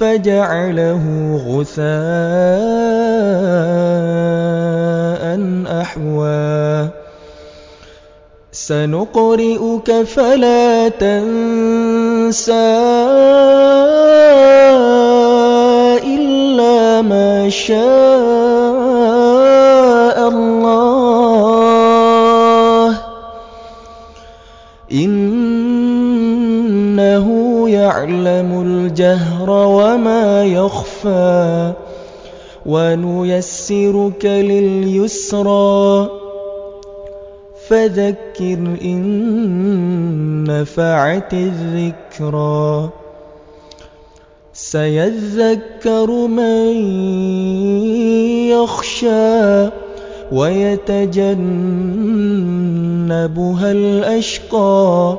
فَجَعَلَهُ غُثَاءً أَحْوَىٰ. سَنُقْرِئُكَ فَلَا تَنسَىٰ إِلَّا مَا شَاءَ اللَّهُ ۚ. إِنَّهُ يَعْلَمُ الْجَهْرَ وَمَا يَخْفَىٰ وَنُيَسِّرُكَ لِلْيُسْرَىٰ فَذَكِّرْ إِن نَّفَعَتِ الذِّكْرَىٰ سَيَذَّكَّرُ مَن يَخْشَىٰ وَيَتَجَنَّبُهَا الْأَشْقَى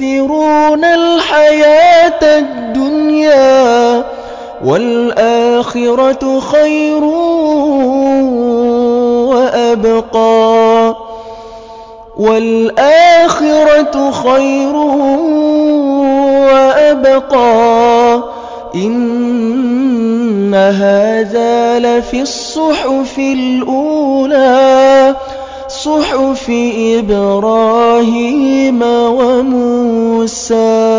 تُؤْثِرُونَ الْحَيَاةَ الدُّنْيَا وَالْآخِرَةُ خَيْرٌ وَأَبْقَىٰ وَالْآخِرَةُ خَيْرٌ وَأَبْقَىٰ إِنَّ هَٰذَا لَفِي الصُّحُفِ الْأُولَىٰ صُحُفِ إِبْرَاهِيمَ وَمُوسَىٰ.